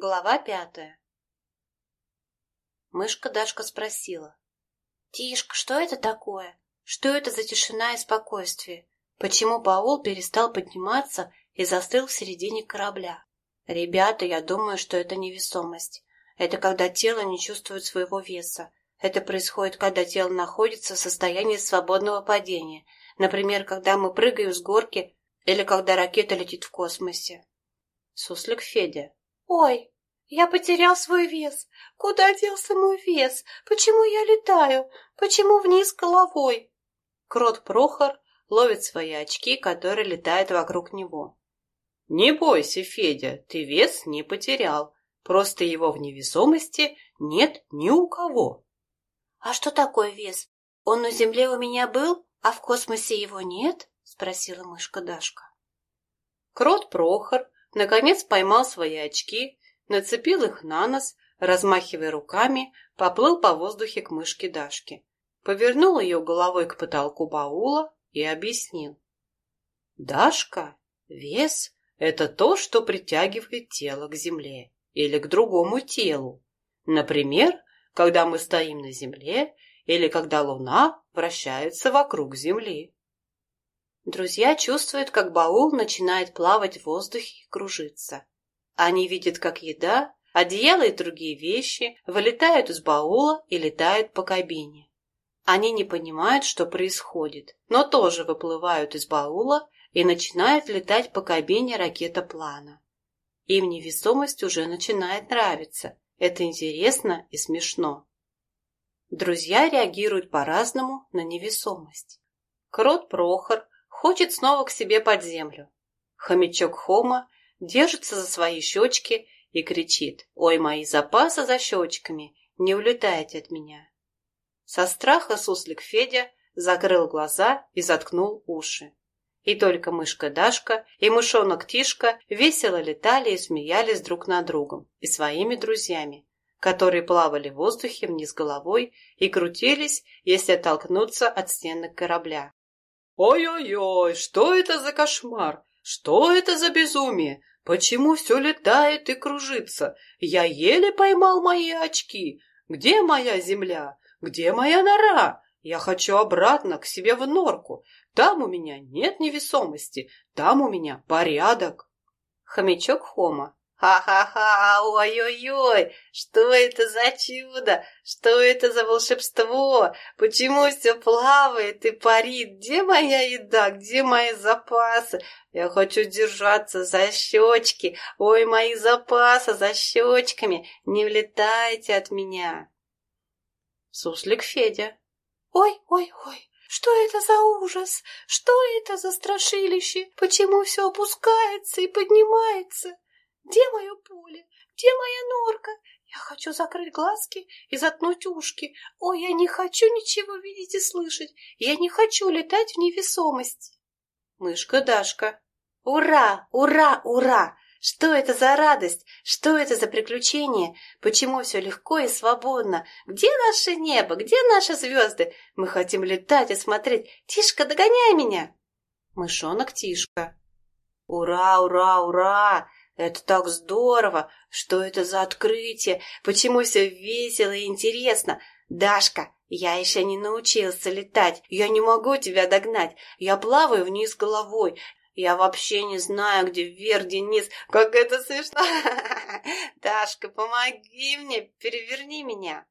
Глава пятая Мышка Дашка спросила. «Тишка, что это такое? Что это за тишина и спокойствие? Почему Паул перестал подниматься и застыл в середине корабля? Ребята, я думаю, что это невесомость. Это когда тело не чувствует своего веса. Это происходит, когда тело находится в состоянии свободного падения. Например, когда мы прыгаем с горки или когда ракета летит в космосе. Суслик Федя. «Ой, я потерял свой вес. Куда делся мой вес? Почему я летаю? Почему вниз головой?» Крот Прохор ловит свои очки, которые летают вокруг него. «Не бойся, Федя, ты вес не потерял. Просто его в невесомости нет ни у кого». «А что такое вес? Он на Земле у меня был, а в космосе его нет?» — спросила мышка Дашка. Крот Прохор наконец поймал свои очки, нацепил их на нос, размахивая руками, поплыл по воздухе к мышке Дашке, повернул ее головой к потолку баула и объяснил. «Дашка, вес — это то, что притягивает тело к земле или к другому телу. Например, когда мы стоим на земле или когда Луна вращается вокруг Земли. Друзья чувствуют, как баул начинает плавать в воздухе и кружиться. Они видят, как еда, одеяло и другие вещи вылетают из баула и летают по кабине. Они не понимают, что происходит, но тоже выплывают из баула и начинают летать по кабине ракетоплана. Им невесомость уже начинает нравиться. Это интересно и смешно. Друзья реагируют по-разному на невесомость. Крот Прохор хочет снова к себе под землю. Хомячок Хома держится за свои щечки и кричит «Ой, мои запасы за щечками, не улетайте от меня!» Со страха суслик Федя закрыл глаза и заткнул уши. И только мышка Дашка и мышонок Тишка весело летали и смеялись друг над другом и своими друзьями, которые плавали в воздухе вниз головой и крутились, если оттолкнуться от стенок корабля. Ой-ой-ой, что это за кошмар? Что это за безумие? Почему все летает и кружится? Я еле поймал мои очки. Где моя земля? Где моя нора? Я хочу обратно к себе в норку. Там у меня нет невесомости, там у меня порядок. Хомячок Хома Ха-ха-ха, ой-ой-ой, что это за чудо, что это за волшебство, почему все плавает и парит, где моя еда, где мои запасы, я хочу держаться за щечки, ой, мои запасы за щечками, не влетайте от меня. Суслик Федя. Ой-ой-ой, что это за ужас? Что это за страшилище? Почему все опускается и поднимается? Где мое поле? Где моя норка? Я хочу закрыть глазки и заткнуть ушки. Ой, я не хочу ничего видеть и слышать. Я не хочу летать в невесомости. Мышка Дашка. Ура, ура, ура! Что это за радость? Что это за приключение? Почему все легко и свободно? Где наше небо? Где наши звезды? Мы хотим летать и смотреть. Тишка, догоняй меня! Мышонок Тишка. Ура, ура, ура! Это так здорово! Что это за открытие? Почему все весело и интересно? Дашка, я еще не научился летать. Я не могу тебя догнать. Я плаваю вниз головой. Я вообще не знаю, где вверх, где низ. Как это смешно! Дашка, помоги мне, переверни меня.